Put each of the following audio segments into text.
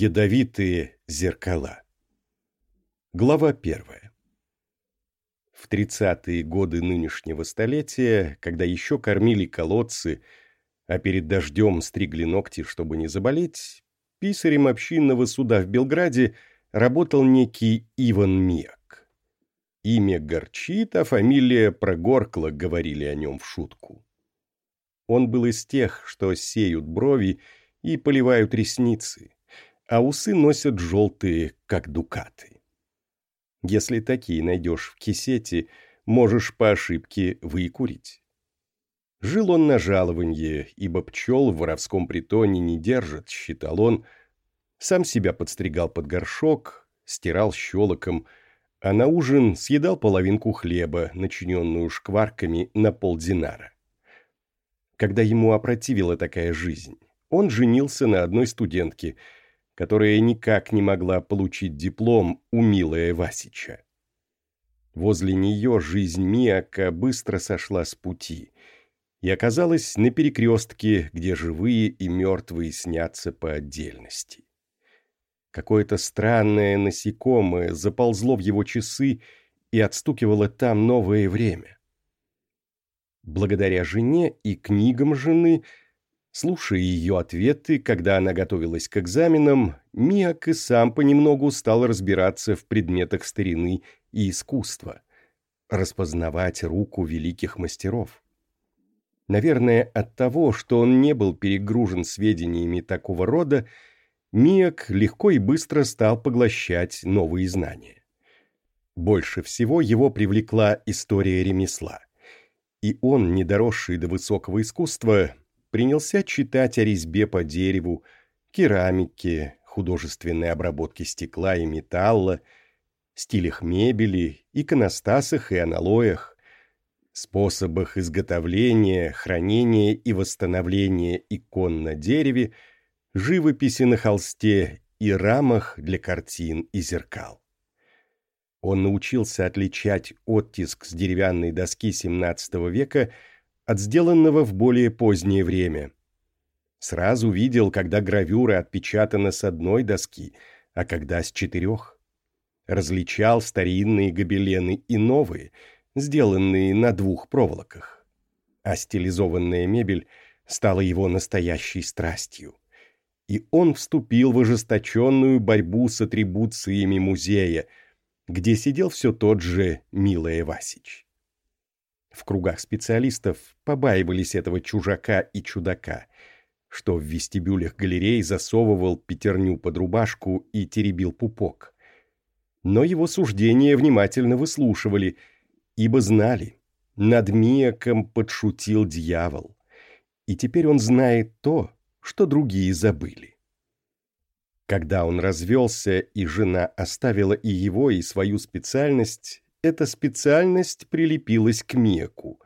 Ядовитые зеркала. Глава первая. В тридцатые годы нынешнего столетия, когда еще кормили колодцы, а перед дождем стригли ногти, чтобы не заболеть, писарем общинного суда в Белграде работал некий Иван Мек. Имя горчит, а фамилия прогоркла, говорили о нем в шутку. Он был из тех, что сеют брови и поливают ресницы, а усы носят желтые, как дукаты. Если такие найдешь в кисете, можешь по ошибке выкурить. Жил он на жалованье, ибо пчел в воровском притоне не держат, считал он. Сам себя подстригал под горшок, стирал щелоком, а на ужин съедал половинку хлеба, начиненную шкварками на полдинара. Когда ему опротивила такая жизнь, он женился на одной студентке, которая никак не могла получить диплом у милая Васича. Возле нее жизнь Миака быстро сошла с пути и оказалась на перекрестке, где живые и мертвые снятся по отдельности. Какое-то странное насекомое заползло в его часы и отстукивало там новое время. Благодаря жене и книгам жены – Слушая ее ответы, когда она готовилась к экзаменам, Миак и сам понемногу стал разбираться в предметах старины и искусства, распознавать руку великих мастеров. Наверное, от того, что он не был перегружен сведениями такого рода, Миак легко и быстро стал поглощать новые знания. Больше всего его привлекла история ремесла. И он, не доросший до высокого искусства, принялся читать о резьбе по дереву, керамике, художественной обработке стекла и металла, стилях мебели, иконостасах и аналоях, способах изготовления, хранения и восстановления икон на дереве, живописи на холсте и рамах для картин и зеркал. Он научился отличать оттиск с деревянной доски XVII века – от сделанного в более позднее время. Сразу видел, когда гравюра отпечатана с одной доски, а когда с четырех. Различал старинные гобелены и новые, сделанные на двух проволоках. А стилизованная мебель стала его настоящей страстью. И он вступил в ожесточенную борьбу с атрибуциями музея, где сидел все тот же Милая Васич. В кругах специалистов побаивались этого чужака и чудака, что в вестибюлях галерей засовывал пятерню под рубашку и теребил пупок. Но его суждения внимательно выслушивали, ибо знали, над Мияком подшутил дьявол, и теперь он знает то, что другие забыли. Когда он развелся, и жена оставила и его, и свою специальность, эта специальность прилепилась к Меку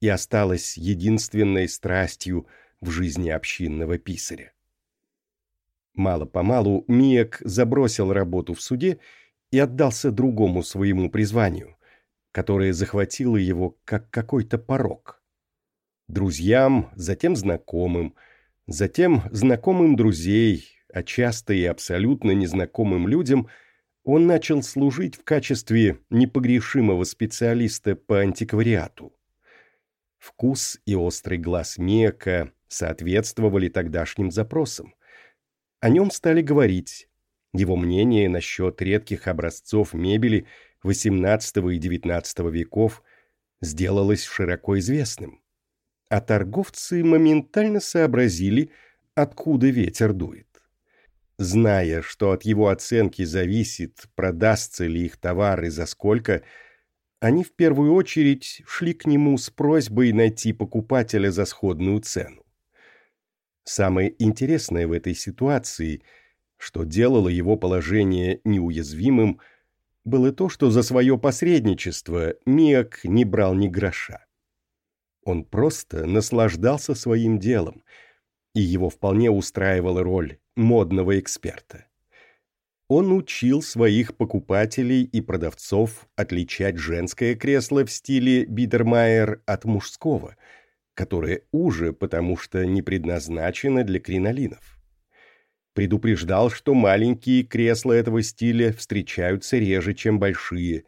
и осталась единственной страстью в жизни общинного писаря. Мало-помалу Миек забросил работу в суде и отдался другому своему призванию, которое захватило его как какой-то порог. Друзьям, затем знакомым, затем знакомым друзей, а часто и абсолютно незнакомым людям – он начал служить в качестве непогрешимого специалиста по антиквариату. Вкус и острый глаз Мека соответствовали тогдашним запросам. О нем стали говорить. Его мнение насчет редких образцов мебели XVIII и XIX веков сделалось широко известным. А торговцы моментально сообразили, откуда ветер дует. Зная, что от его оценки зависит, продастся ли их товар и за сколько, они в первую очередь шли к нему с просьбой найти покупателя за сходную цену. Самое интересное в этой ситуации, что делало его положение неуязвимым, было то, что за свое посредничество Миак не брал ни гроша. Он просто наслаждался своим делом, и его вполне устраивала роль модного эксперта. Он учил своих покупателей и продавцов отличать женское кресло в стиле Бидермайер от мужского, которое уже, потому что не предназначено для кринолинов. Предупреждал, что маленькие кресла этого стиля встречаются реже, чем большие.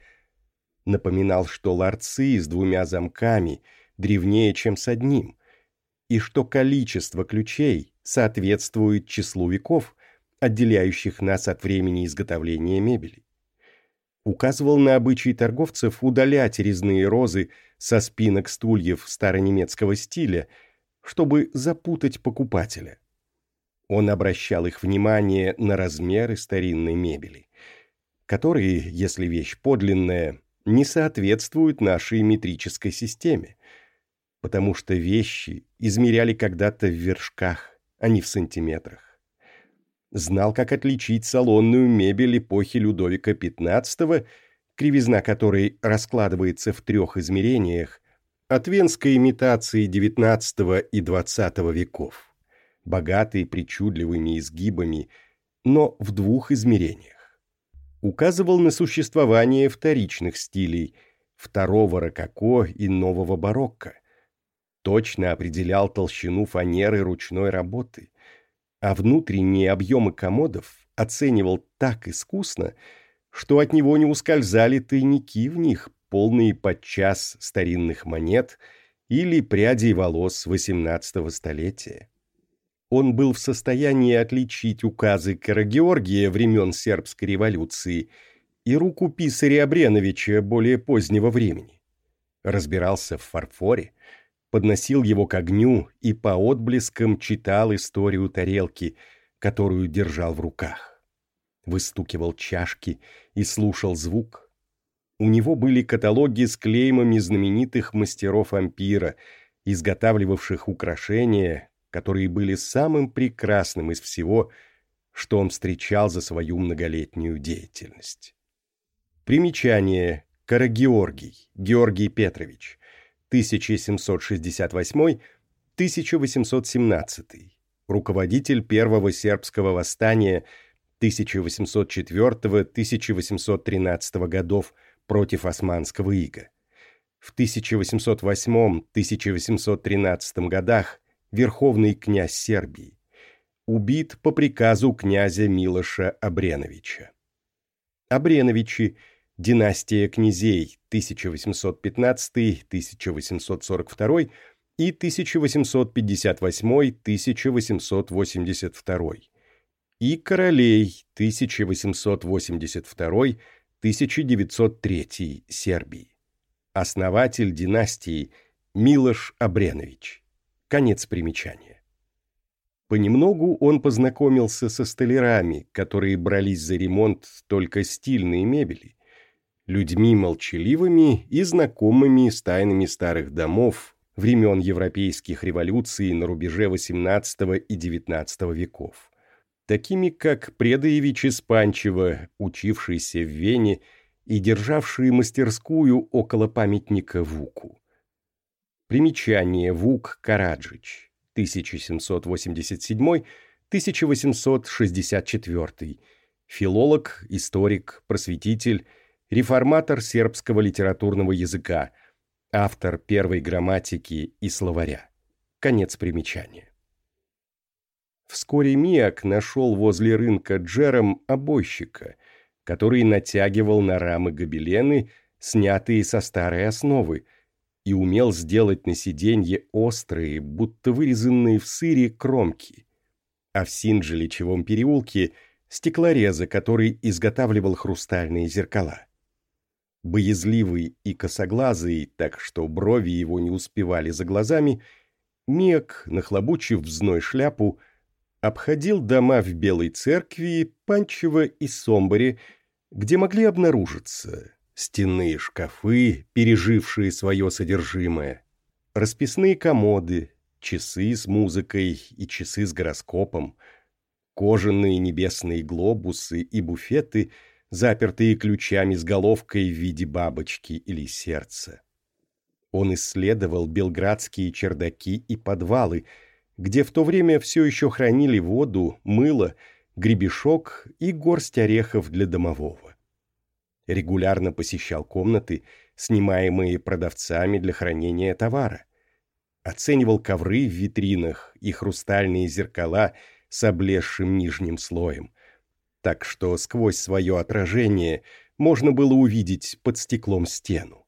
Напоминал, что ларцы с двумя замками древнее, чем с одним, и что количество ключей соответствует числу веков, отделяющих нас от времени изготовления мебели. Указывал на обычай торговцев удалять резные розы со спинок стульев старонемецкого стиля, чтобы запутать покупателя. Он обращал их внимание на размеры старинной мебели, которые, если вещь подлинная, не соответствуют нашей метрической системе, потому что вещи измеряли когда-то в вершках, а не в сантиметрах. Знал, как отличить салонную мебель эпохи Людовика XV, кривизна которой раскладывается в трех измерениях, от венской имитации XIX и XX веков, богатой причудливыми изгибами, но в двух измерениях. Указывал на существование вторичных стилей, второго рококо и нового барокко, точно определял толщину фанеры ручной работы – а внутренние объемы комодов оценивал так искусно, что от него не ускользали тайники в них, полные подчас старинных монет или прядей волос XVIII столетия. Он был в состоянии отличить указы Карагеоргия времен сербской революции и руку писаря Абреновича более позднего времени. Разбирался в фарфоре, подносил его к огню и по отблескам читал историю тарелки, которую держал в руках. Выстукивал чашки и слушал звук. У него были каталоги с клеймами знаменитых мастеров ампира, изготавливавших украшения, которые были самым прекрасным из всего, что он встречал за свою многолетнюю деятельность. Примечание. Карагеоргий, Георгий Петрович, 1768-1817, руководитель первого сербского восстания 1804-1813 годов против османского ига. В 1808-1813 годах верховный князь Сербии. Убит по приказу князя Милоша Абреновича. Абреновичи – Династия князей 1815-1842 и 1858-1882 и королей 1882-1903 Сербии. Основатель династии Милош Абренович. Конец примечания. Понемногу он познакомился со столярами, которые брались за ремонт только стильной мебели, людьми молчаливыми и знакомыми с тайнами старых домов времен европейских революций на рубеже XVIII и XIX веков, такими как Предаевич из Панчева, учившийся в Вене и державший мастерскую около памятника Вуку. Примечание. Вук Караджич, 1787-1864, филолог, историк, просветитель, реформатор сербского литературного языка, автор первой грамматики и словаря. Конец примечания. Вскоре Миак нашел возле рынка Джером обойщика, который натягивал на рамы гобелены, снятые со старой основы, и умел сделать на сиденье острые, будто вырезанные в сыре кромки. А в Синджиличевом переулке – стеклореза, который изготавливал хрустальные зеркала. Боязливый и косоглазый, так что брови его не успевали за глазами, Мек, нахлобучив взной шляпу, обходил дома в Белой церкви, Панчево и Сомборе, где могли обнаружиться стенные шкафы, пережившие свое содержимое, расписные комоды, часы с музыкой и часы с гороскопом, кожаные небесные глобусы и буфеты — запертые ключами с головкой в виде бабочки или сердца. Он исследовал белградские чердаки и подвалы, где в то время все еще хранили воду, мыло, гребешок и горсть орехов для домового. Регулярно посещал комнаты, снимаемые продавцами для хранения товара. Оценивал ковры в витринах и хрустальные зеркала, с облезшим нижним слоем, так что сквозь свое отражение можно было увидеть под стеклом стену.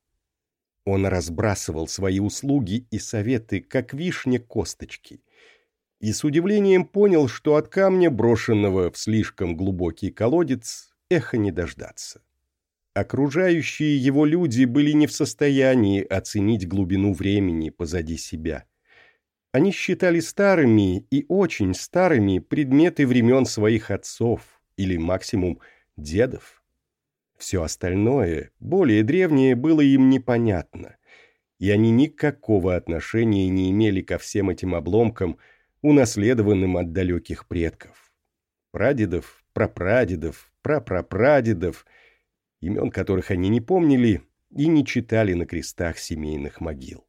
Он разбрасывал свои услуги и советы, как вишня косточки, и с удивлением понял, что от камня, брошенного в слишком глубокий колодец, эхо не дождаться. Окружающие его люди были не в состоянии оценить глубину времени позади себя. Они считали старыми и очень старыми предметы времен своих отцов или максимум дедов. Все остальное, более древнее, было им непонятно, и они никакого отношения не имели ко всем этим обломкам, унаследованным от далеких предков. Прадедов, прапрадедов, прапрапрадедов, имен которых они не помнили и не читали на крестах семейных могил.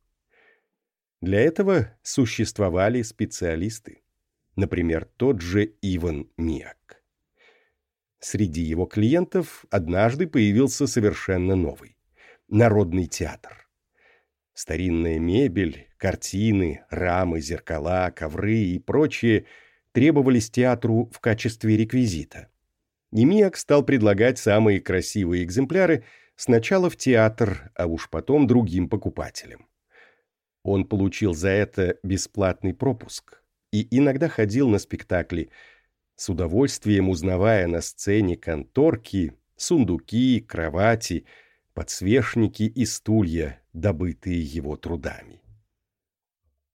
Для этого существовали специалисты, например, тот же Иван Миак. Среди его клиентов однажды появился совершенно новый – народный театр. Старинная мебель, картины, рамы, зеркала, ковры и прочее требовались театру в качестве реквизита. Немиак стал предлагать самые красивые экземпляры сначала в театр, а уж потом другим покупателям. Он получил за это бесплатный пропуск и иногда ходил на спектакли, с удовольствием узнавая на сцене конторки, сундуки, кровати, подсвечники и стулья, добытые его трудами.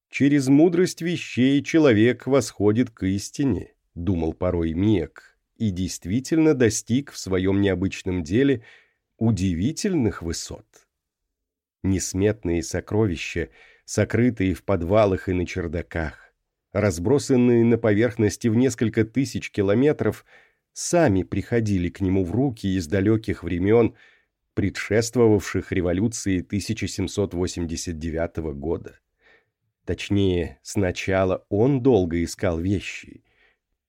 «Через мудрость вещей человек восходит к истине», — думал порой Миек, и действительно достиг в своем необычном деле удивительных высот. Несметные сокровища, сокрытые в подвалах и на чердаках, разбросанные на поверхности в несколько тысяч километров, сами приходили к нему в руки из далеких времен, предшествовавших революции 1789 года. Точнее, сначала он долго искал вещи,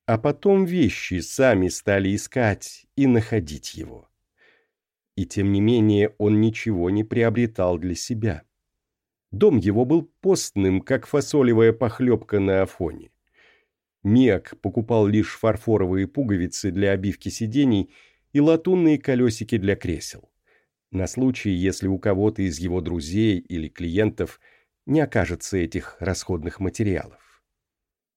а потом вещи сами стали искать и находить его. И тем не менее он ничего не приобретал для себя. Дом его был постным, как фасолевая похлебка на Афоне. Миак покупал лишь фарфоровые пуговицы для обивки сидений и латунные колесики для кресел. На случай, если у кого-то из его друзей или клиентов не окажется этих расходных материалов.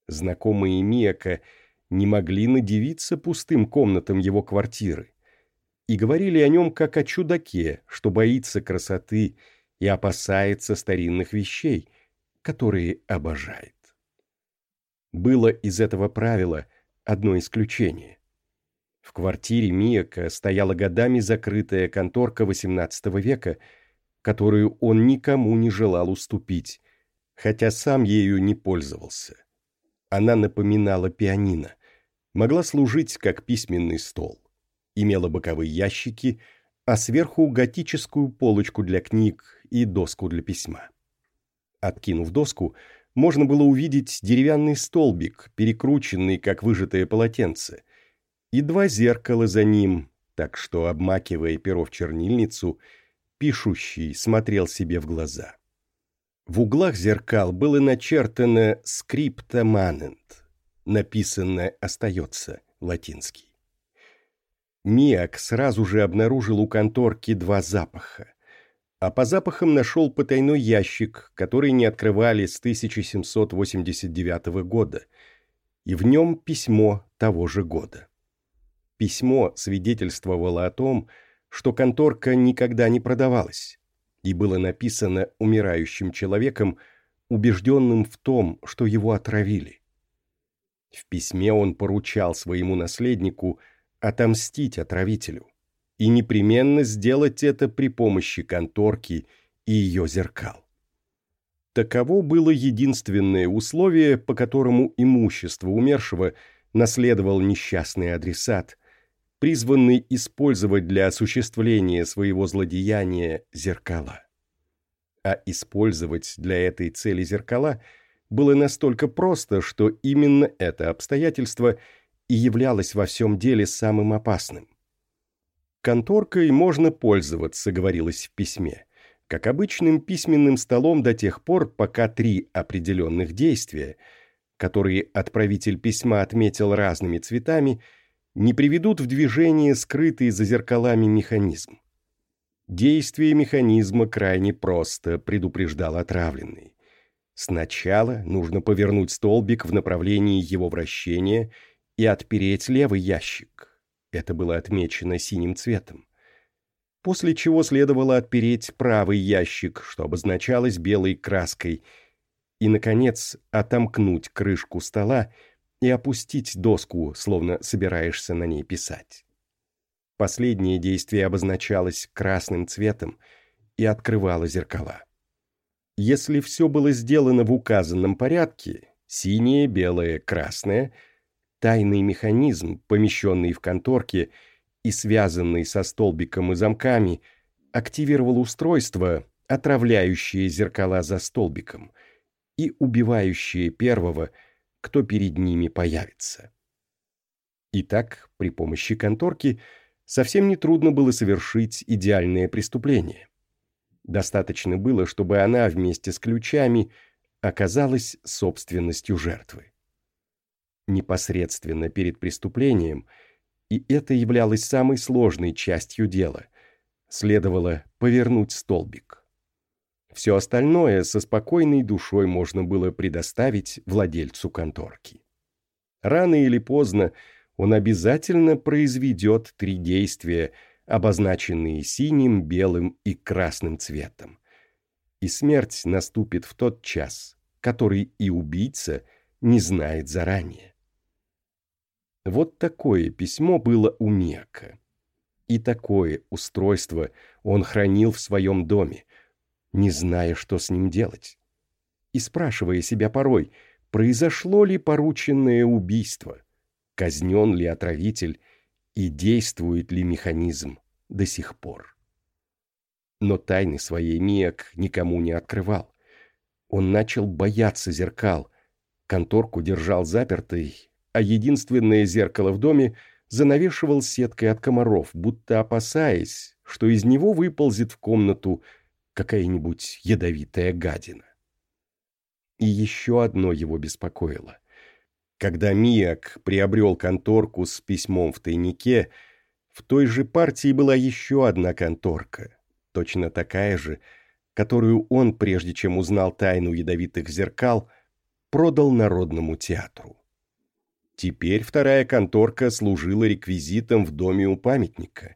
Знакомые Миака – не могли надевиться пустым комнатам его квартиры и говорили о нем как о чудаке, что боится красоты и опасается старинных вещей, которые обожает. Было из этого правила одно исключение. В квартире Мияка стояла годами закрытая конторка XVIII века, которую он никому не желал уступить, хотя сам ею не пользовался. Она напоминала пианино, могла служить как письменный стол. Имела боковые ящики, а сверху готическую полочку для книг и доску для письма. Откинув доску, можно было увидеть деревянный столбик, перекрученный, как выжатое полотенце, и два зеркала за ним, так что, обмакивая перо в чернильницу, пишущий смотрел себе в глаза. В углах зеркал было начертано «скрипта манент», написанное остается, латинский. Миак сразу же обнаружил у конторки два запаха, а по запахам нашел потайной ящик, который не открывали с 1789 года, и в нем письмо того же года. Письмо свидетельствовало о том, что конторка никогда не продавалась, и было написано умирающим человеком, убежденным в том, что его отравили. В письме он поручал своему наследнику отомстить отравителю и непременно сделать это при помощи конторки и ее зеркал. Таково было единственное условие, по которому имущество умершего наследовал несчастный адресат, призванный использовать для осуществления своего злодеяния зеркала. А использовать для этой цели зеркала – было настолько просто, что именно это обстоятельство и являлось во всем деле самым опасным. «Конторкой можно пользоваться», — говорилось в письме, как обычным письменным столом до тех пор, пока три определенных действия которые отправитель письма отметил разными цветами, не приведут в движение скрытый за зеркалами механизм. Действие механизма крайне просто, предупреждал отравленный. Сначала нужно повернуть столбик в направлении его вращения и отпереть левый ящик. Это было отмечено синим цветом. После чего следовало отпереть правый ящик, что обозначалось белой краской, и, наконец, отомкнуть крышку стола и опустить доску, словно собираешься на ней писать. Последнее действие обозначалось красным цветом и открывало зеркала. Если все было сделано в указанном порядке, синее, белое, красное, тайный механизм, помещенный в конторке и связанный со столбиком и замками, активировал устройство, отравляющее зеркала за столбиком и убивающее первого, кто перед ними появится. Итак, при помощи конторки – совсем нетрудно было совершить идеальное преступление. Достаточно было, чтобы она вместе с ключами оказалась собственностью жертвы. Непосредственно перед преступлением, и это являлось самой сложной частью дела, следовало повернуть столбик. Все остальное со спокойной душой можно было предоставить владельцу конторки. Рано или поздно он обязательно произведет три действия, обозначенные синим, белым и красным цветом. И смерть наступит в тот час, который и убийца не знает заранее. Вот такое письмо было у Мека. И такое устройство он хранил в своем доме, не зная, что с ним делать. И спрашивая себя порой, произошло ли порученное убийство – казнен ли отравитель и действует ли механизм до сих пор. Но тайны своей Миак никому не открывал. Он начал бояться зеркал, конторку держал запертой, а единственное зеркало в доме занавешивал сеткой от комаров, будто опасаясь, что из него выползет в комнату какая-нибудь ядовитая гадина. И еще одно его беспокоило. Когда Миак приобрел конторку с письмом в тайнике, в той же партии была еще одна конторка, точно такая же, которую он, прежде чем узнал тайну ядовитых зеркал, продал Народному театру. Теперь вторая конторка служила реквизитом в доме у памятника,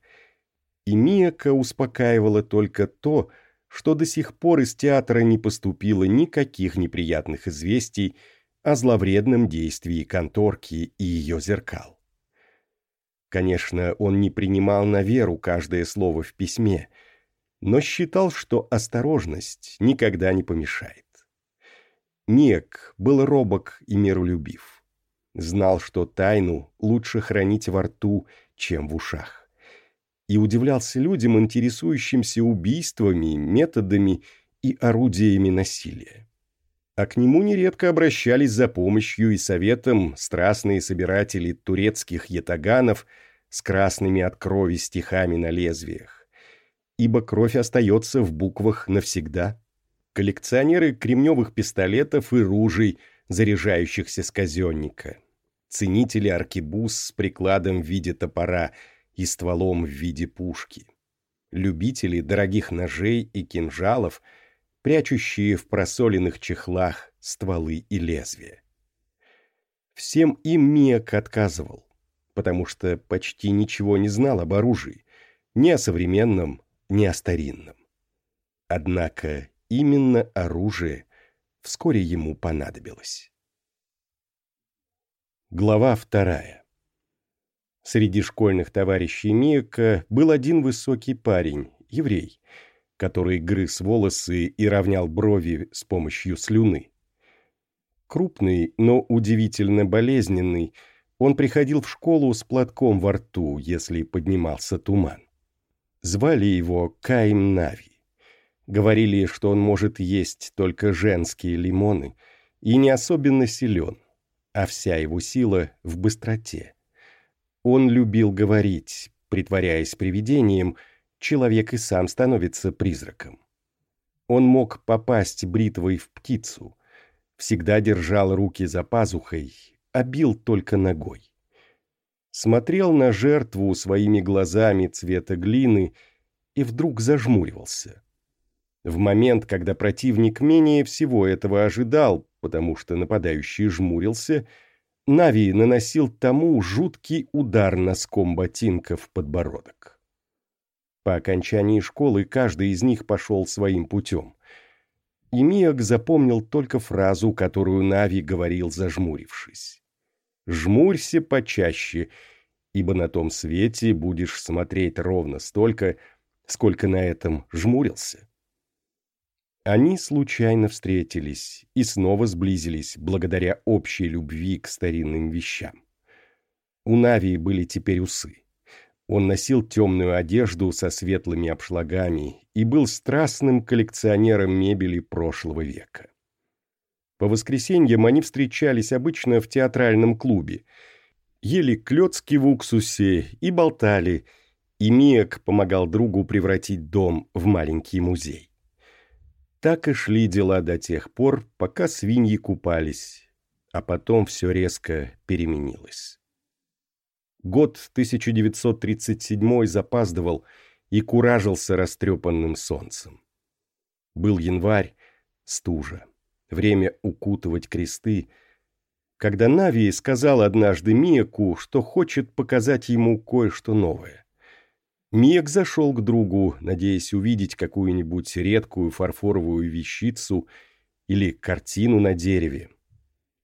и Мияка успокаивала только то, что до сих пор из театра не поступило никаких неприятных известий о зловредном действии конторки и ее зеркал. Конечно, он не принимал на веру каждое слово в письме, но считал, что осторожность никогда не помешает. Нек был робок и миролюбив. Знал, что тайну лучше хранить во рту, чем в ушах. И удивлялся людям, интересующимся убийствами, методами и орудиями насилия а к нему нередко обращались за помощью и советом страстные собиратели турецких ятаганов с красными от крови стихами на лезвиях. Ибо кровь остается в буквах навсегда. Коллекционеры кремневых пистолетов и ружей, заряжающихся с казенника. Ценители аркебуз с прикладом в виде топора и стволом в виде пушки. Любители дорогих ножей и кинжалов – прячущие в просоленных чехлах стволы и лезвия. Всем им Миак отказывал, потому что почти ничего не знал об оружии, ни о современном, ни о старинном. Однако именно оружие вскоре ему понадобилось. Глава вторая. Среди школьных товарищей Мияка был один высокий парень, еврей, который грыз волосы и равнял брови с помощью слюны. Крупный, но удивительно болезненный, он приходил в школу с платком во рту, если поднимался туман. Звали его Каим Нави. Говорили, что он может есть только женские лимоны и не особенно силен, а вся его сила в быстроте. Он любил говорить, притворяясь привидением – человек и сам становится призраком. Он мог попасть бритвой в птицу, Всегда держал руки за пазухой, а бил только ногой. Смотрел на жертву своими глазами цвета глины и вдруг зажмуривался. В момент, когда противник менее всего этого ожидал, потому что нападающий жмурился, Нави наносил тому жуткий удар носком ботинка в подбородок. По окончании школы каждый из них пошел своим путем. И Миок запомнил только фразу, которую Нави говорил, зажмурившись. «Жмурься почаще, ибо на том свете будешь смотреть ровно столько, сколько на этом жмурился». Они случайно встретились и снова сблизились благодаря общей любви к старинным вещам. У Нави были теперь усы. Он носил темную одежду со светлыми обшлагами и был страстным коллекционером мебели прошлого века. По воскресеньям они встречались обычно в театральном клубе, ели клёцки в уксусе и болтали, и Миек помогал другу превратить дом в маленький музей. Так и шли дела до тех пор, пока свиньи купались, а потом все резко переменилось. Год 1937 запаздывал и куражился растрепанным солнцем. Был январь, стужа, время укутывать кресты, когда Нави сказал однажды Миеку, что хочет показать ему кое-что новое. Миек зашел к другу, надеясь увидеть какую-нибудь редкую фарфоровую вещицу или картину на дереве,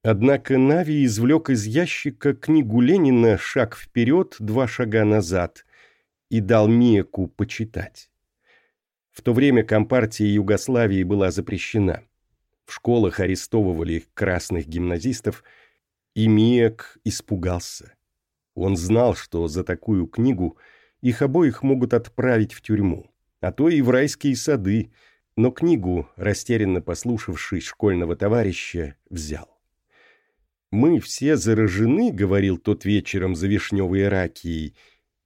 Однако Нави извлек из ящика книгу Ленина «Шаг вперед, два шага назад» и дал Миеку почитать. В то время Компартия Югославии была запрещена. В школах арестовывали красных гимназистов, и Миек испугался. Он знал, что за такую книгу их обоих могут отправить в тюрьму, а то и в райские сады, но книгу, растерянно послушавшись школьного товарища, взял. «Мы все заражены», — говорил тот вечером за вишневой ракией,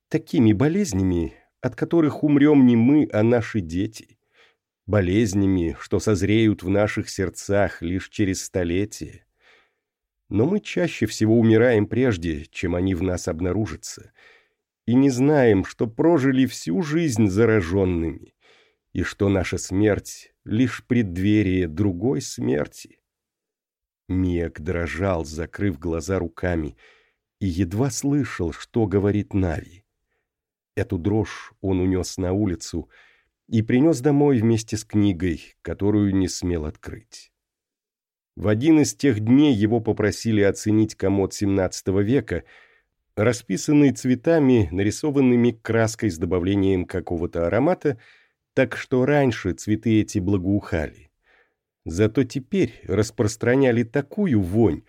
«такими болезнями, от которых умрем не мы, а наши дети. Болезнями, что созреют в наших сердцах лишь через столетия. Но мы чаще всего умираем прежде, чем они в нас обнаружатся, и не знаем, что прожили всю жизнь зараженными, и что наша смерть — лишь преддверие другой смерти. Миак дрожал, закрыв глаза руками, и едва слышал, что говорит Нави. Эту дрожь он унес на улицу и принес домой вместе с книгой, которую не смел открыть. В один из тех дней его попросили оценить комод XVII века, расписанный цветами, нарисованными краской с добавлением какого-то аромата, так что раньше цветы эти благоухали. Зато теперь распространяли такую вонь,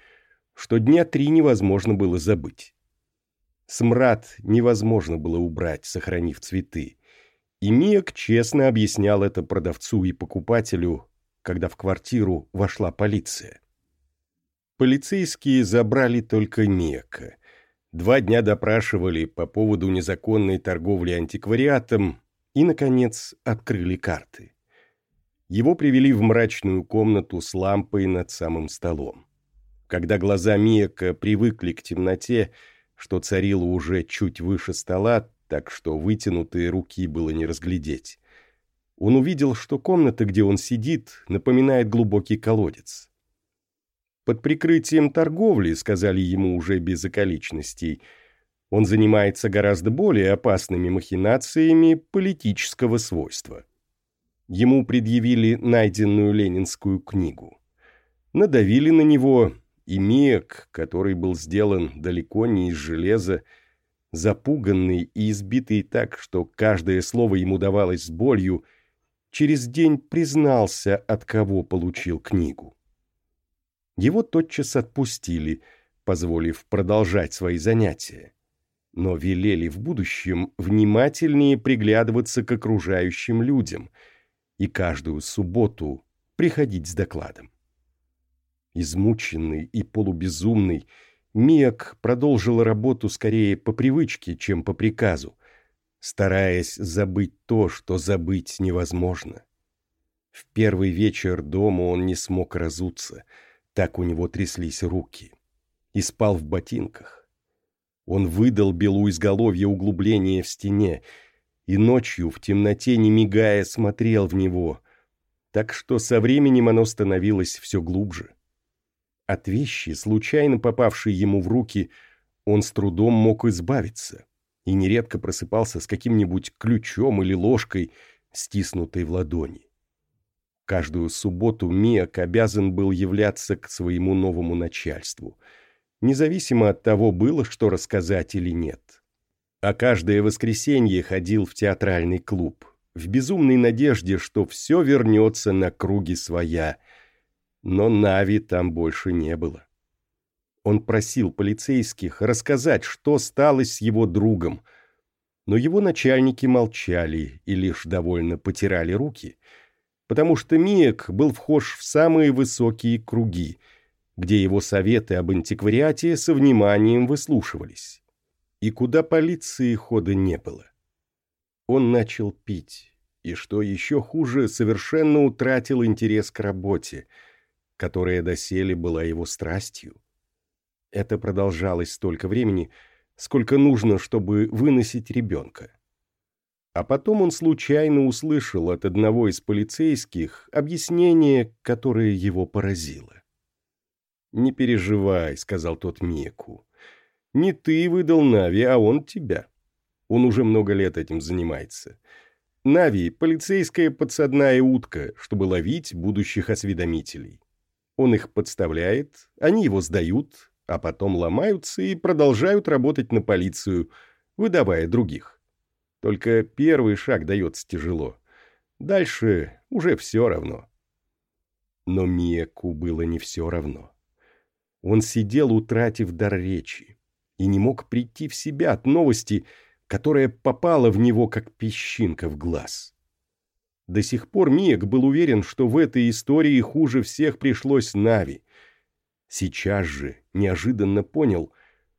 что дня три невозможно было забыть. Смрад невозможно было убрать, сохранив цветы. И Миек честно объяснял это продавцу и покупателю, когда в квартиру вошла полиция. Полицейские забрали только Миека. Два дня допрашивали по поводу незаконной торговли антиквариатом и, наконец, открыли карты. Его привели в мрачную комнату с лампой над самым столом. Когда глаза Миека привыкли к темноте, что царило уже чуть выше стола, так что вытянутые руки было не разглядеть, он увидел, что комната, где он сидит, напоминает глубокий колодец. Под прикрытием торговли, сказали ему уже без околичностей, он занимается гораздо более опасными махинациями политического свойства. Ему предъявили найденную ленинскую книгу. Надавили на него, и Миек, который был сделан далеко не из железа, запуганный и избитый так, что каждое слово ему давалось с болью, через день признался, от кого получил книгу. Его тотчас отпустили, позволив продолжать свои занятия, но велели в будущем внимательнее приглядываться к окружающим людям — и каждую субботу приходить с докладом. Измученный и полубезумный, Миак продолжил работу скорее по привычке, чем по приказу, стараясь забыть то, что забыть невозможно. В первый вечер дома он не смог разуться, Так у него тряслись руки. И спал в ботинках. Он выдолбил у изголовья углубление в стене и ночью в темноте, не мигая, смотрел в него, так что со временем оно становилось все глубже. От вещи, случайно попавшей ему в руки, он с трудом мог избавиться и нередко просыпался с каким-нибудь ключом или ложкой, стиснутой в ладони. Каждую субботу Миак обязан был являться к своему новому начальству, независимо от того, было что рассказать или нет. А каждое воскресенье ходил в театральный клуб, в безумной надежде, что все вернется на круги своя – но Нави там больше не было. Он просил полицейских рассказать, что стало с его другом, но его начальники молчали и лишь довольно потирали руки, потому что Миек был вхож в самые высокие круги, где его советы об антиквариате со вниманием выслушивались, и куда полиции хода не было. Он начал пить, и, что еще хуже, совершенно утратил интерес к работе – которая доселе была его страстью. Это продолжалось столько времени, сколько нужно, чтобы выносить ребенка. А потом он случайно услышал от одного из полицейских объяснение, которое его поразило. «Не переживай», — сказал тот Меку. «Не ты выдал Нави, а он тебя. Он уже много лет этим занимается. Нави — полицейская подсадная утка, чтобы ловить будущих осведомителей. Он их подставляет, они его сдают, а потом ломаются и продолжают работать на полицию, выдавая других. Только первый шаг дается тяжело. Дальше уже все равно. Но Меку было не все равно. Он сидел, утратив дар речи, и не мог прийти в себя от новости, которая попала в него, как песчинка в глаз. До сих пор Миек был уверен, что в этой истории хуже всех пришлось Нави. Сейчас же неожиданно понял,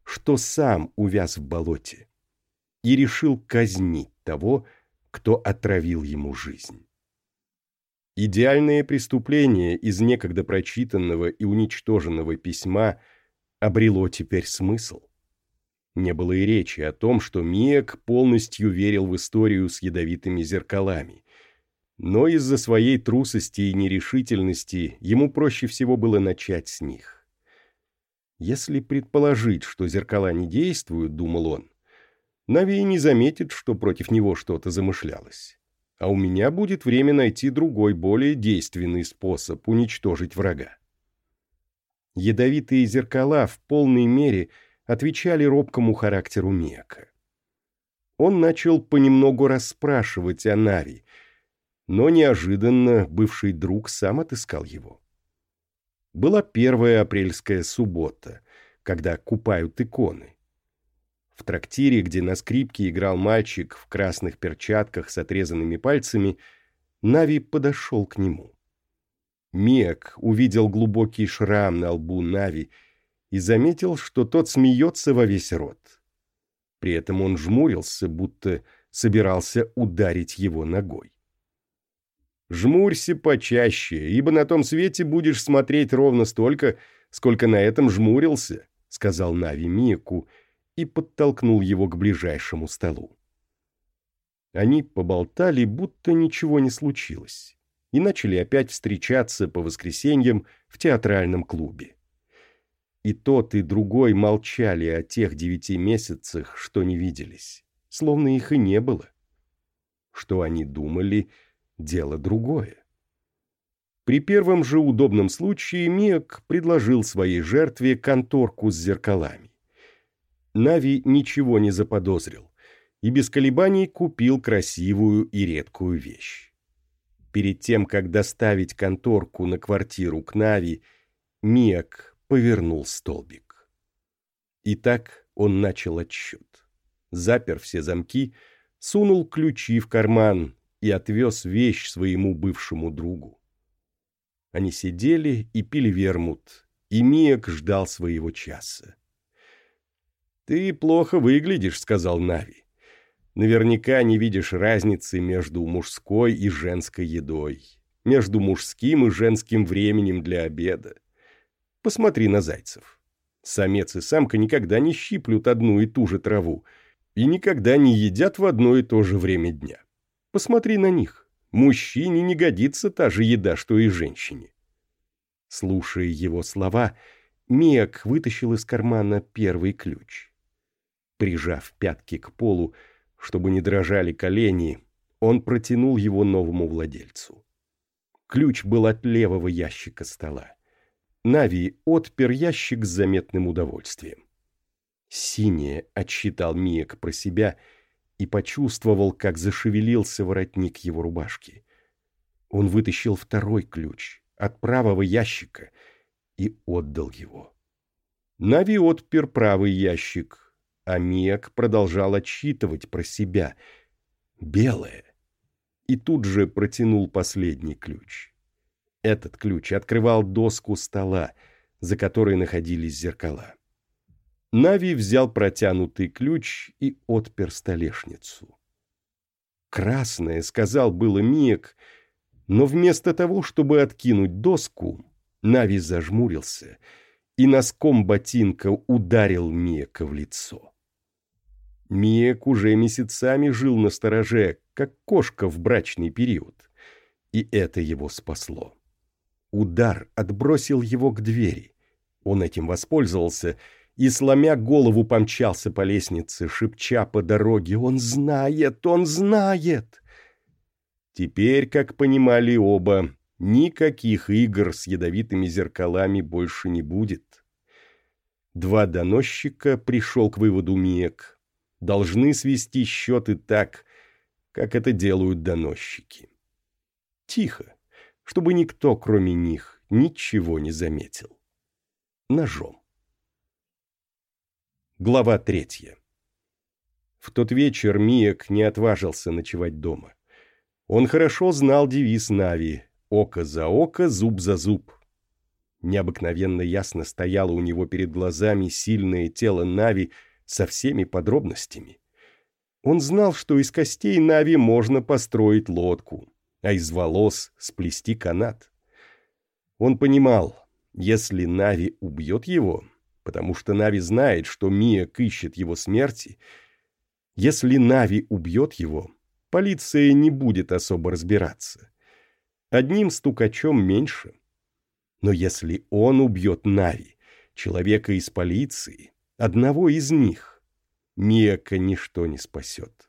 что сам увяз в болоте и решил казнить того, кто отравил ему жизнь. Идеальное преступление из некогда прочитанного и уничтоженного письма обрело теперь смысл. Не было и речи о том, что Миек полностью верил в историю с ядовитыми зеркалами – но из-за своей трусости и нерешительности ему проще всего было начать с них. Если предположить, что зеркала не действуют, думал он, Нави не заметит, что против него что-то замышлялось. А у меня будет время найти другой, более действенный способ уничтожить врага. Ядовитые зеркала в полной мере отвечали робкому характеру Мека. Он начал понемногу расспрашивать о Нави, но неожиданно бывший друг сам отыскал его. Была первая апрельская суббота, когда купают иконы. В трактире, где на скрипке играл мальчик в красных перчатках с отрезанными пальцами, Нави подошел к нему. Мек увидел глубокий шрам на лбу Нави и заметил, что тот смеется во весь рот. При этом он жмурился, будто собирался ударить его ногой. Жмурься почаще, ибо на том свете будешь смотреть ровно столько, сколько на этом жмурился», — сказал Нави Мику и подтолкнул его к ближайшему столу. Они поболтали, будто ничего не случилось, и начали опять встречаться по воскресеньям в театральном клубе. И тот, и другой молчали о тех девяти месяцах, что не виделись, словно их и не было. Что они думали — дело другое. При первом же удобном случае Миок предложил своей жертве конторку с зеркалами. Нави ничего не заподозрил и без колебаний купил красивую и редкую вещь. Перед тем, как доставить конторку на квартиру к Нави, Миок повернул столбик. Итак, он начал отсчет. Запер все замки, сунул ключи в карман и отвез вещь своему бывшему другу. Они сидели и пили вермут, и Миек ждал своего часа. «Ты плохо выглядишь», — сказал Нави. «Наверняка не видишь разницы между мужской и женской едой, между мужским и женским временем для обеда. Посмотри на зайцев. Самец и самка никогда не щиплют одну и ту же траву и никогда не едят в одно и то же время дня. Посмотри на них. Мужчине не годится та же еда, что и женщине. Слушая его слова, Миак вытащил из кармана первый ключ. Прижав пятки к полу, чтобы не дрожали колени, он протянул его новому владельцу. Ключ был от левого ящика стола. Нави отпер ящик с заметным удовольствием. «Синее», — отсчитал Миек про себя и почувствовал, как зашевелился воротник его рубашки. Он вытащил второй ключ от правого ящика и отдал его. Нави отпер правый ящик, а продолжал отсчитывать про себя. «Белое» и тут же протянул последний ключ. Этот ключ открывал доску стола, за которой находились зеркала. Нави взял протянутый ключ и отпер столешницу. «Красное», — сказал было Миек, но вместо того, чтобы откинуть доску, Нави зажмурился и носком ботинка ударил Миека в лицо. Миек уже месяцами жил на стороже, как кошка в брачный период. И это его спасло. Удар отбросил его к двери. Он этим воспользовался и, сломя голову, помчался по лестнице, шепча по дороге «Он знает! Он знает!» Теперь, как понимали оба, никаких игр с ядовитыми зеркалами больше не будет. Два доносчика, пришел к выводу Миек, должны свести счеты так, как это делают доносчики. Тихо, чтобы никто, кроме них, ничего не заметил. Ножом. Глава третья. В тот вечер Миек не отважился ночевать дома. Он хорошо знал девиз Нави «Око за око, зуб за зуб». Необыкновенно ясно стояло у него перед глазами сильное тело Нави со всеми подробностями. Он знал, что из костей Нави можно построить лодку, а из волос сплести канат. Он понимал, если Нави убьет его, потому что Нави знает, что Мия ищет его смерти, если Нави убьет его, полиция не будет особо разбираться. Одним стукачом меньше. Но если он убьет Нави, человека из полиции, одного из них, Миака ничто не спасет.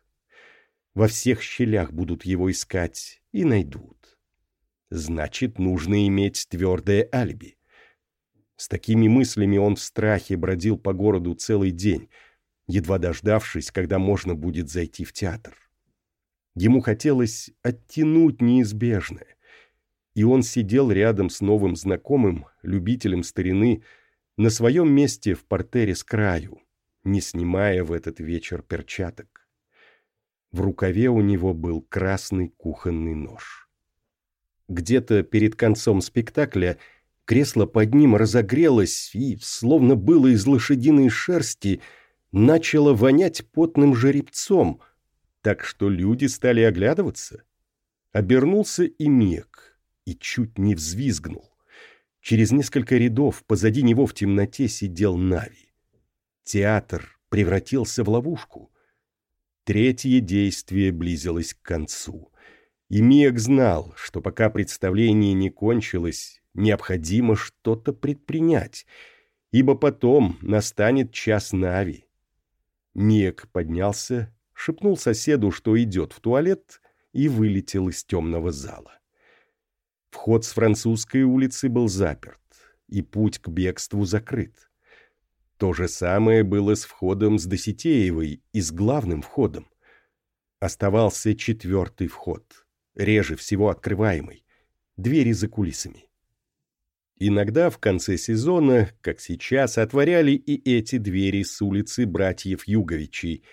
Во всех щелях будут его искать и найдут. Значит, нужно иметь твердое алиби. С такими мыслями он в страхе бродил по городу целый день, едва дождавшись, когда можно будет зайти в театр. Ему хотелось оттянуть неизбежное, и он сидел рядом с новым знакомым, любителем старины, на своем месте в портере с краю, не снимая в этот вечер перчаток. В рукаве у него был красный кухонный нож. Где-то перед концом спектакля кресло под ним разогрелось и, словно было из лошадиной шерсти, начало вонять потным жеребцом, так что люди стали оглядываться. Обернулся и Мек, и чуть не взвизгнул. Через несколько рядов позади него в темноте сидел Нави. Театр превратился в ловушку. Третье действие близилось к концу. И Миек знал, что пока представление не кончилось, необходимо что-то предпринять, ибо потом настанет час Нави. Миек поднялся, шепнул соседу, что идет в туалет, и вылетел из темного зала. Вход с французской улицы был заперт, и путь к бегству закрыт. То же самое было с входом с Досетеевой и с главным входом. Оставался четвертый вход, реже всего открываемый, двери за кулисами. Иногда в конце сезона, как сейчас, отворяли и эти двери с улицы братьев Юговичей,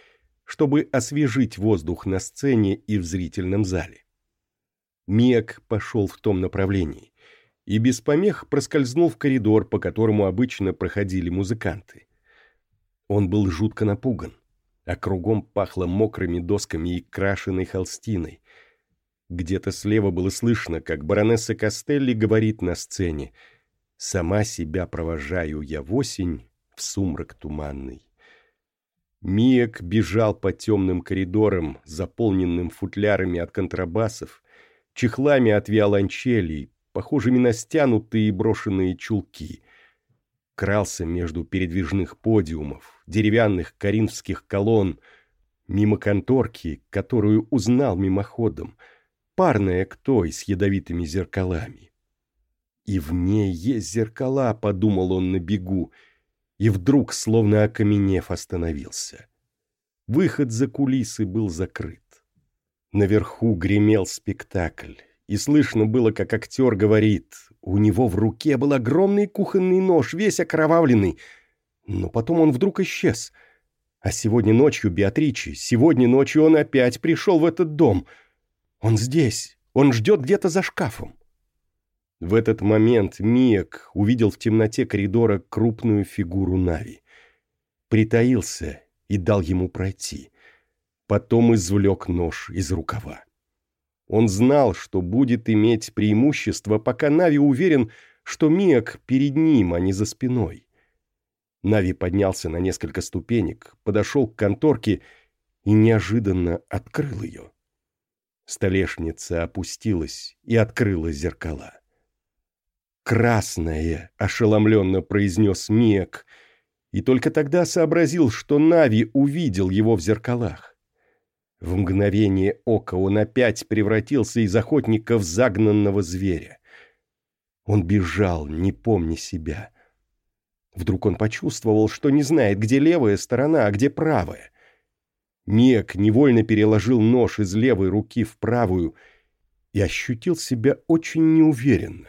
чтобы освежить воздух на сцене и в зрительном зале. Мек пошел в том направлении и без помех проскользнул в коридор, по которому обычно проходили музыканты. Он был жутко напуган, а кругом пахло мокрыми досками и крашеной холстиной. Где-то слева было слышно, как баронесса Костелли говорит на сцене Сама себя провожаю я в осень, в сумрак туманный. Миек бежал по темным коридорам, заполненным футлярами от контрабасов, чехлами от виолончелей, похожими на стянутые и брошенные чулки. Крался между передвижных подиумов, деревянных коринфских колонн, мимо конторки, которую узнал мимоходом, парная к той с ядовитыми зеркалами. И в ней есть зеркала, подумал он на бегу, — и вдруг, словно окаменев, остановился. Выход за кулисы был закрыт. Наверху гремел спектакль, и слышно было, как актер говорит, у него в руке был огромный кухонный нож, весь окровавленный, но потом он вдруг исчез. А сегодня ночью, Беатричи, сегодня ночью он опять пришел в этот дом. Он здесь, он ждет где-то за шкафом. В этот момент Миек увидел в темноте коридора крупную фигуру Нави. Притаился и дал ему пройти. Потом извлек нож из рукава. Он знал, что будет иметь преимущество, пока Нави уверен, что Миек перед ним, а не за спиной. Нави поднялся на несколько ступенек, подошел к конторке и неожиданно открыл ее. Столешница опустилась и открыла зеркала. «Красное!» — ошеломленно произнес Мек, и только тогда сообразил, что Нави увидел его в зеркалах. В мгновение ока он опять превратился из охотника в загнанного зверя. Он бежал, не помня себя. Вдруг он почувствовал, что не знает, где левая сторона, а где правая. Мек невольно переложил нож из левой руки в правую и ощутил себя очень неуверенно.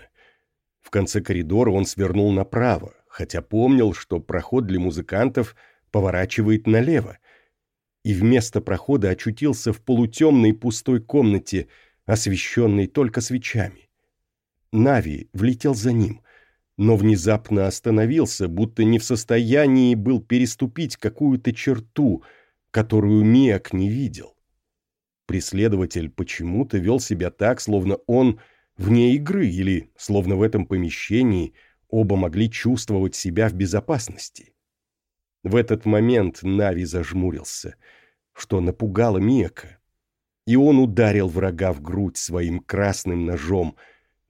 В конце коридора он свернул направо, хотя помнил, что проход для музыкантов поворачивает налево, и вместо прохода очутился в полутемной пустой комнате, освещенной только свечами. Нави влетел за ним, но внезапно остановился, будто не в состоянии был переступить какую-то черту, которую Миак не видел. Преследователь почему-то вел себя так, словно он вне игры или, словно в этом помещении, оба могли чувствовать себя в безопасности. В этот момент Нави зажмурился, что напугало Миека, и он ударил врага в грудь своим красным ножом,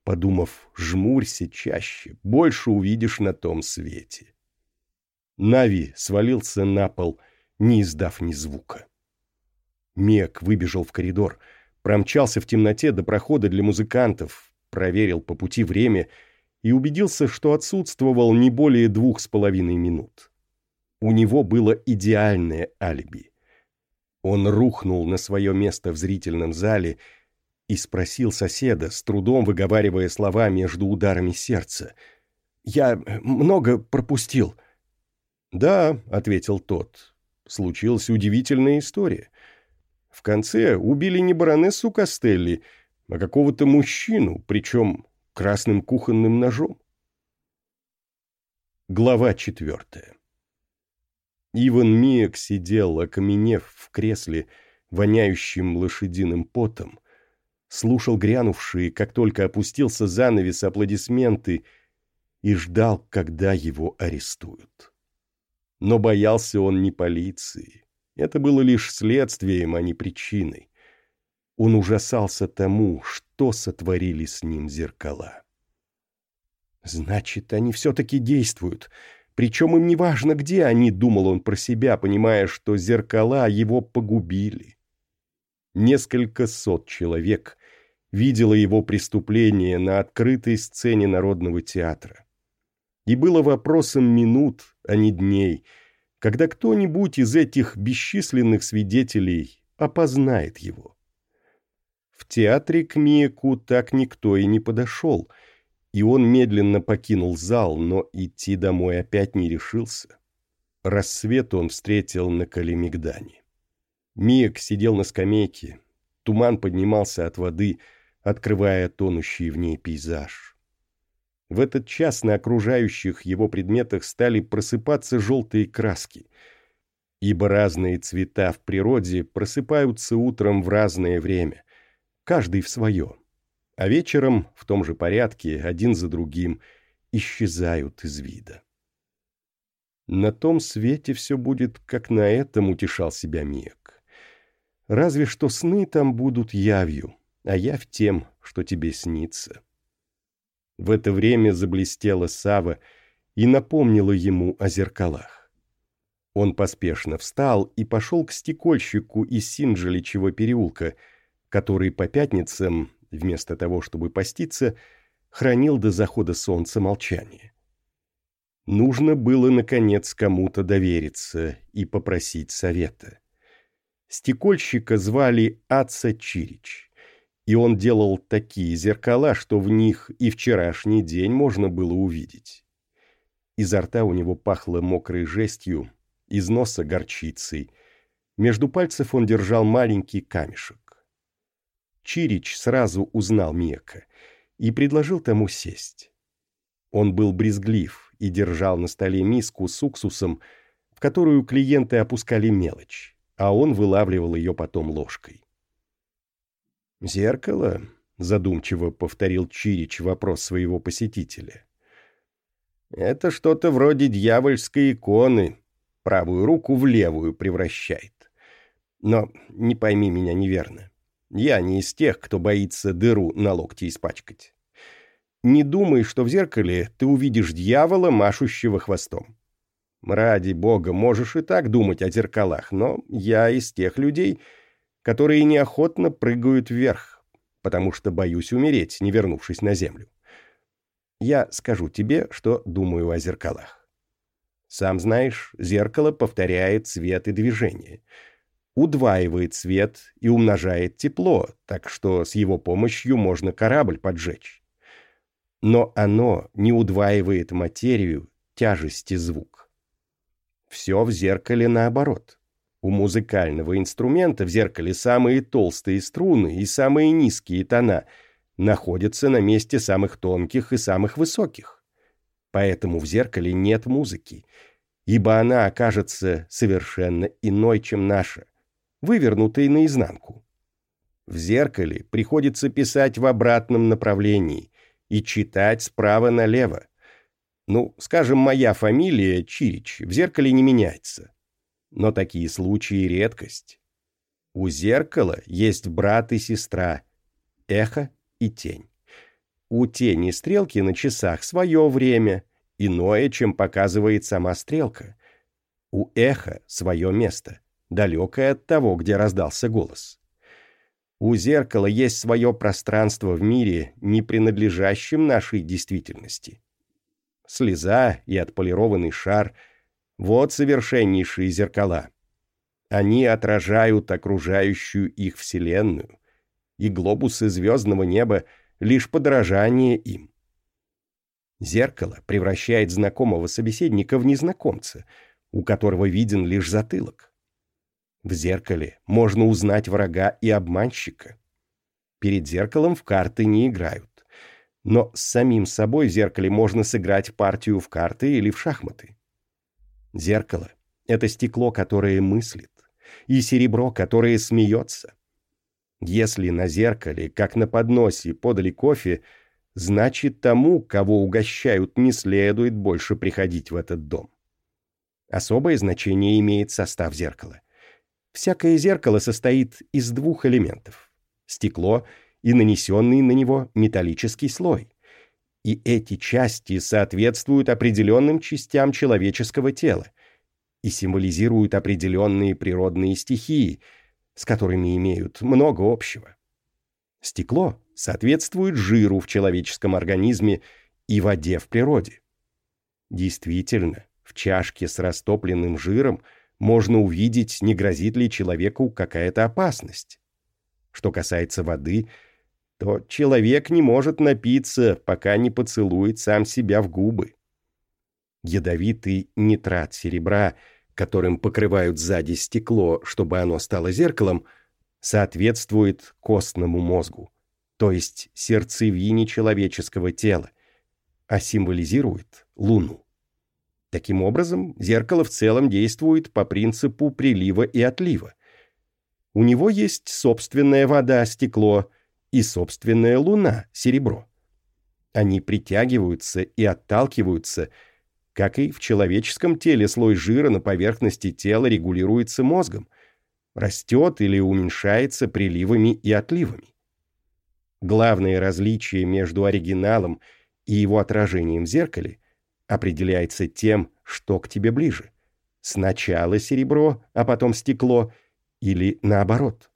подумав, жмурься чаще, больше увидишь на том свете. Нави свалился на пол, не издав ни звука. Мек выбежал в коридор — промчался в темноте до прохода для музыкантов, проверил по пути время и убедился, что отсутствовал не более двух с половиной минут. У него было идеальное алиби. Он рухнул на свое место в зрительном зале и спросил соседа, с трудом выговаривая слова между ударами сердца. «Я много пропустил». «Да», — ответил тот, — «случилась удивительная история». В конце убили не баронессу Костелли, а какого-то мужчину, причем красным кухонным ножом. Глава четвертая Иван Миек сидел, окаменев в кресле, воняющим лошадиным потом, слушал грянувшие, как только опустился занавес, аплодисменты и ждал, когда его арестуют. Но боялся он не полиции, это было лишь следствием, а не причиной. Он ужасался тому, что сотворили с ним зеркала. «Значит, они все-таки действуют. Причем им не важно, где они», — думал он про себя, понимая, что зеркала его погубили. Несколько сот человек видело его преступление на открытой сцене Народного театра. И было вопросом минут, а не дней — когда кто-нибудь из этих бесчисленных свидетелей опознает его. В театре к Миеку так никто и не подошел, и он медленно покинул зал, но идти домой опять не решился. Рассвет он встретил на Калимигдане. Миек сидел на скамейке, туман поднимался от воды, открывая тонущий в ней пейзаж. В этот час на окружающих его предметах стали просыпаться желтые краски, ибо разные цвета в природе просыпаются утром в разное время, каждый в свое, а вечером в том же порядке, один за другим, исчезают из вида. На том свете все будет, как на этом утешал себя Мек. Разве что сны там будут явью, а явь тем, что тебе снится. В это время заблестела Сава и напомнила ему о зеркалах. Он поспешно встал и пошел к стекольщику из Синджеличьего переулка, который по пятницам, вместо того, чтобы поститься, хранил до захода солнца молчание. Нужно было, наконец, кому-то довериться и попросить совета. Стекольщика звали Аца Чирич, и он делал такие зеркала, что в них и вчерашний день можно было увидеть. Изо рта у него пахло мокрой жестью, из носа горчицей. Между пальцев он держал маленький камешек. Чирич сразу узнал Мека и предложил тому сесть. Он был брезглив и держал на столе миску с уксусом, в которую клиенты опускали мелочь, а он вылавливал ее потом ложкой. «Зеркало?» — задумчиво повторил Чирич вопрос своего посетителя. Это что-то вроде дьявольской иконы. Правую руку в левую превращает. Но не пойми меня неверно. Я не из тех, кто боится дыру на локте испачкать. Не думай, что в зеркале ты увидишь дьявола, машущего хвостом. Ради бога, можешь и так думать о зеркалах, но я из тех людей, которые неохотно прыгают вверх, потому что боюсь умереть, не вернувшись на землю я скажу тебе, что думаю о зеркалах. Сам знаешь, зеркало повторяет цвет и движение. Удваивает свет и умножает тепло, так что с его помощью можно корабль поджечь. Но оно не удваивает материю, тяжесть и звук. Все в зеркале наоборот. У музыкального инструмента в зеркале самые толстые струны и самые низкие тона — находится на месте самых тонких и самых высоких. Поэтому в зеркале нет музыки, ибо она окажется совершенно иной, чем наша, вывернутой наизнанку. В зеркале приходится писать в обратном направлении и читать справа налево. Ну, скажем, моя фамилия Чирич в зеркале не меняется. Но такие случаи редкость. У зеркала есть брат и сестра, эхо и тень. У тени стрелки на часах свое время, иное, чем показывает сама стрелка. У эха свое место, далекое от того, где раздался голос. У зеркала есть свое пространство в мире, не принадлежащем нашей действительности. Слеза и отполированный шар — вот совершеннейшие зеркала. Они отражают окружающую их вселенную и глобусы звездного неба — лишь подражание им. Зеркало превращает знакомого собеседника в незнакомца, у которого виден лишь затылок. В зеркале можно узнать врага и обманщика. Перед зеркалом в карты не играют. Но с самим собой в зеркале можно сыграть партию в карты или в шахматы. Зеркало — это стекло, которое мыслит, и серебро, которое смеется. Если на зеркале, как на подносе, подали кофе, значит тому, кого угощают, не следует больше приходить в этот дом. Особое значение имеет состав зеркала. Всякое зеркало состоит из двух элементов – стекло и нанесенный на него металлический слой. И эти части соответствуют определенным частям человеческого тела и символизируют определенные природные стихии – с которыми имеют много общего. Стекло соответствует жиру в человеческом организме и воде в природе. Действительно, в чашке с растопленным жиром можно увидеть, не грозит ли человеку какая-то опасность. Что касается воды, то человек не может напиться, пока не поцелует сам себя в губы. Ядовитый нитрат серебра – которым покрывают сзади стекло, чтобы оно стало зеркалом, соответствует костному мозгу, то есть сердцевине человеческого тела, а символизирует Луну. Таким образом, зеркало в целом действует по принципу прилива и отлива. У него есть собственная вода, стекло, и собственная луна, серебро. Они притягиваются и отталкиваются, как и в человеческом теле слой жира на поверхности тела регулируется мозгом, растет или уменьшается приливами и отливами. Главное различие между оригиналом и его отражением в зеркале определяется тем, что к тебе ближе. Сначала серебро, а потом стекло, или наоборот.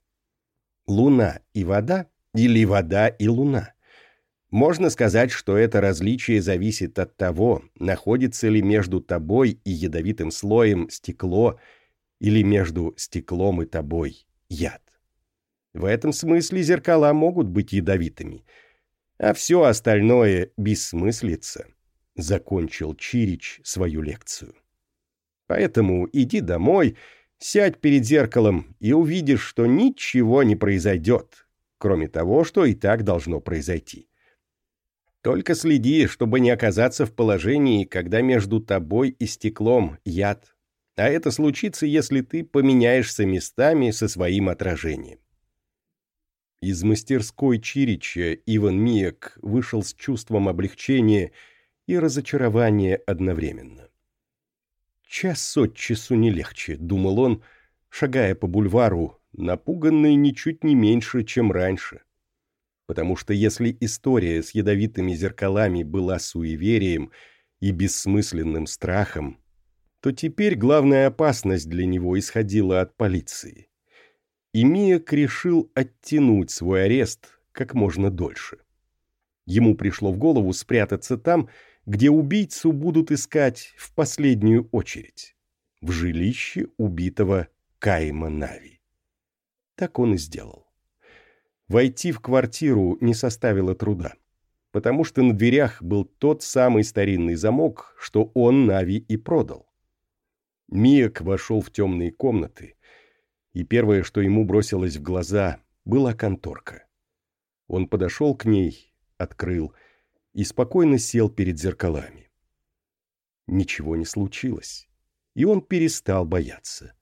Луна и вода, или вода и луна. Можно сказать, что это различие зависит от того, находится ли между тобой и ядовитым слоем стекло, или между стеклом и тобой яд. В этом смысле зеркала могут быть ядовитыми, а все остальное бессмыслица, закончил Чирич свою лекцию. Поэтому иди домой, сядь перед зеркалом и увидишь, что ничего не произойдет, кроме того, что и так должно произойти. Только следи, чтобы не оказаться в положении, когда между тобой и стеклом яд. А это случится, если ты поменяешься местами со своим отражением. Из мастерской Чирича Иван Миек вышел с чувством облегчения и разочарования одновременно. «Час от часу не легче», — думал он, шагая по бульвару, напуганный ничуть не меньше, чем раньше потому что если история с ядовитыми зеркалами была суеверием и бессмысленным страхом, то теперь главная опасность для него исходила от полиции. И Миек решил оттянуть свой арест как можно дольше. Ему пришло в голову спрятаться там, убийцу будут искать в последнюю очередь, в жилище убитого Кайма Нави. Так он и сделал. Войти в квартиру не составило труда, потому что на дверях был тот самый старинный замок, что он Нави и продал. Миек вошел в темные комнаты, и первое, что ему бросилось в глаза, была конторка. Он подошел к ней, открыл и спокойно сел перед зеркалами. Ничего не случилось, и он перестал бояться.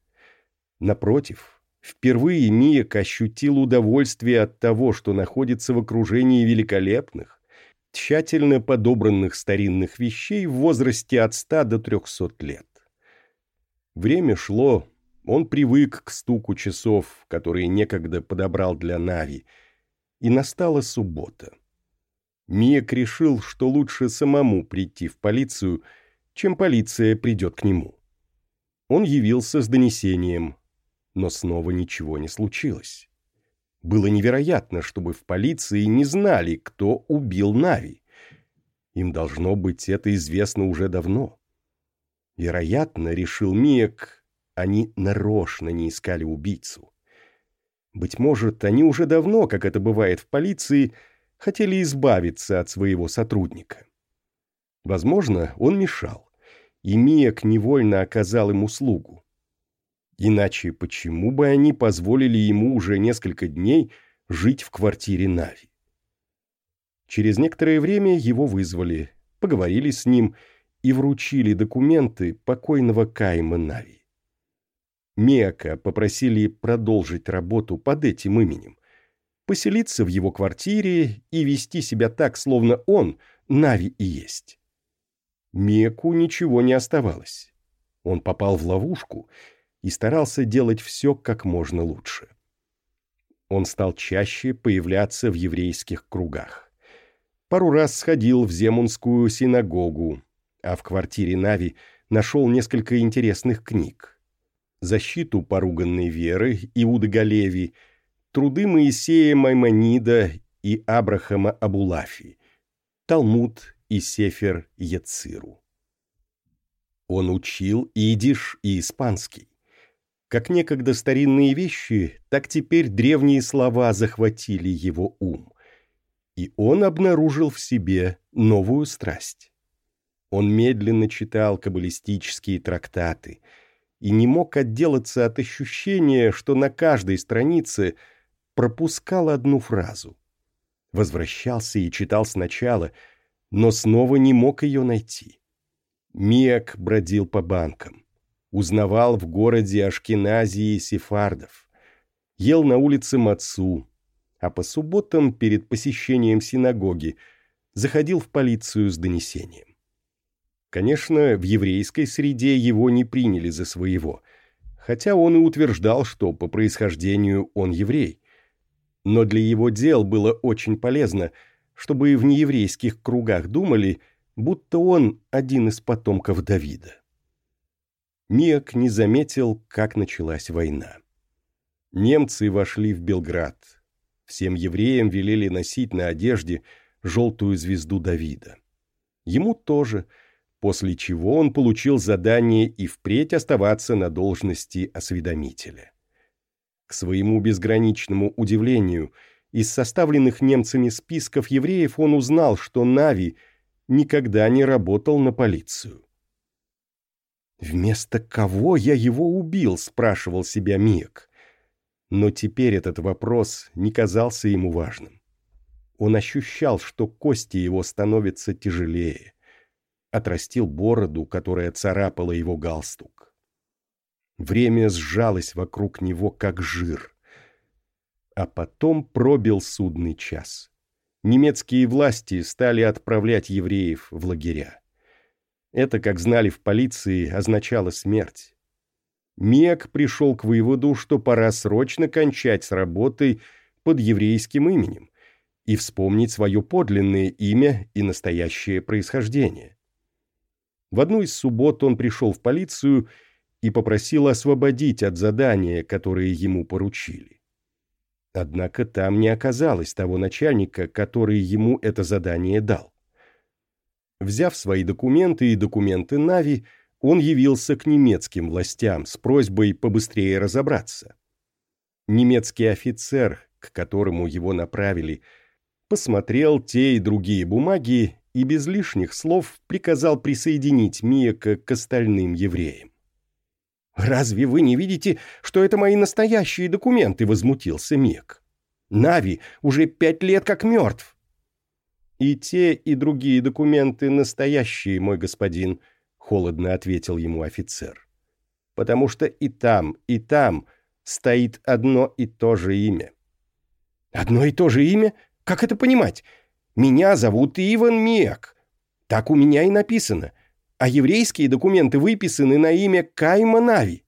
Напротив, Впервые Миек ощутил удовольствие от того, что находится в окружении великолепных, тщательно подобранных старинных вещей в возрасте от ста до трехсот лет. Время шло, он привык к стуку часов, которые некогда подобрал для Нави, и настала суббота. Миек решил, что лучше самому прийти в полицию, чем полиция придет к нему. Он явился с донесением, но снова ничего не случилось. Было невероятно, чтобы в полиции не знали, кто убил Нави. Им должно быть это известно уже давно. Вероятно, решил Миек, они нарочно не искали убийцу. Быть может, они уже давно, как это бывает в полиции, хотели избавиться от своего сотрудника. Возможно, он мешал, и Миек невольно оказал им услугу. Иначе почему бы они позволили ему уже несколько дней жить в квартире Нави? Через некоторое время его вызвали, поговорили с ним и вручили документы покойного Кайма Нави. Мека попросили продолжить работу под этим именем, поселиться в его квартире и вести себя так, словно он Нави и есть. Меку ничего не оставалось. Он попал в ловушку и старался делать все как можно лучше. Он стал чаще появляться в еврейских кругах. Пару раз сходил в Земунскую синагогу, а в квартире Нави нашел несколько интересных книг. «Защиту поруганной веры» Иуды Галеви, труды Моисея Маймонида и Абрахама Абулафи, Талмуд и Сефер Яциру. Он учил идиш и испанский. Как некогда старинные вещи, так теперь древние слова захватили его ум. И он обнаружил в себе новую страсть. Он медленно читал каббалистические трактаты и не мог отделаться от ощущения, что на каждой странице пропускал одну фразу. Возвращался и читал сначала, но снова не мог ее найти. Миак бродил по банкам узнавал в городе Ашкеназии сефардов, ел на улице мацу, а по субботам перед посещением синагоги заходил в полицию с донесением. Конечно, в еврейской среде его не приняли за своего, хотя он и утверждал, что по происхождению он еврей. Но для его дел было очень полезно, чтобы в нееврейских кругах думали, будто он один из потомков Давида. Миак не заметил, как началась война. Немцы вошли в Белград. Всем евреям велели носить на одежде желтую звезду Давида. Ему тоже, после чего он получил задание и впредь оставаться на должности осведомителя. К своему безграничному удивлению, из составленных немцами списков евреев он узнал, что Нави никогда не работал на полицию. «Вместо кого я его убил?» – спрашивал себя Мик. Но теперь этот вопрос не казался ему важным. Он ощущал, что кости его становятся тяжелее. Отрастил бороду, которая царапала его галстук. Время сжалось вокруг него, как жир. А потом пробил судный час. Немецкие власти стали отправлять евреев в лагеря. Это, как знали в полиции, означало смерть. Мек пришел к выводу, что пора срочно кончать с работой под еврейским именем и вспомнить свое подлинное имя и настоящее происхождение. В одну из суббот он пришел в полицию и попросил освободить от задания, которое ему поручили. Однако там не оказалось того начальника, который ему это задание дал. Взяв свои документы и документы Нави, он явился к немецким властям с просьбой побыстрее разобраться. Немецкий офицер, к которому его направили, посмотрел те и другие бумаги и без лишних слов приказал присоединить Миека к остальным евреям. «Разве вы не видите, что это мои настоящие документы?» — возмутился Мек. «Нави уже пять лет как мертв». «И те, и другие документы настоящие, мой господин», холодно ответил ему офицер. Потому что и там, и там стоит одно и то же имя. Одно и то же имя? Как это понимать? Меня зовут Иван Миак. Так у меня и написано. А еврейские документы выписаны на имя Кайма Нави.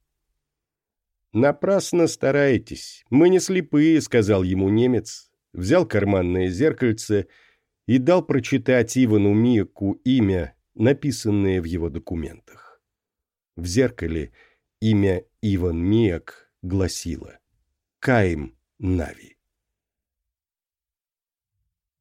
«Напрасно стараетесь. Мы не слепые», — сказал ему немец, взял карманное зеркальце и дал прочитать Ивану Миаку имя, написанные в его документах. В зеркале имя Иван Миак гласило «Каим Нави».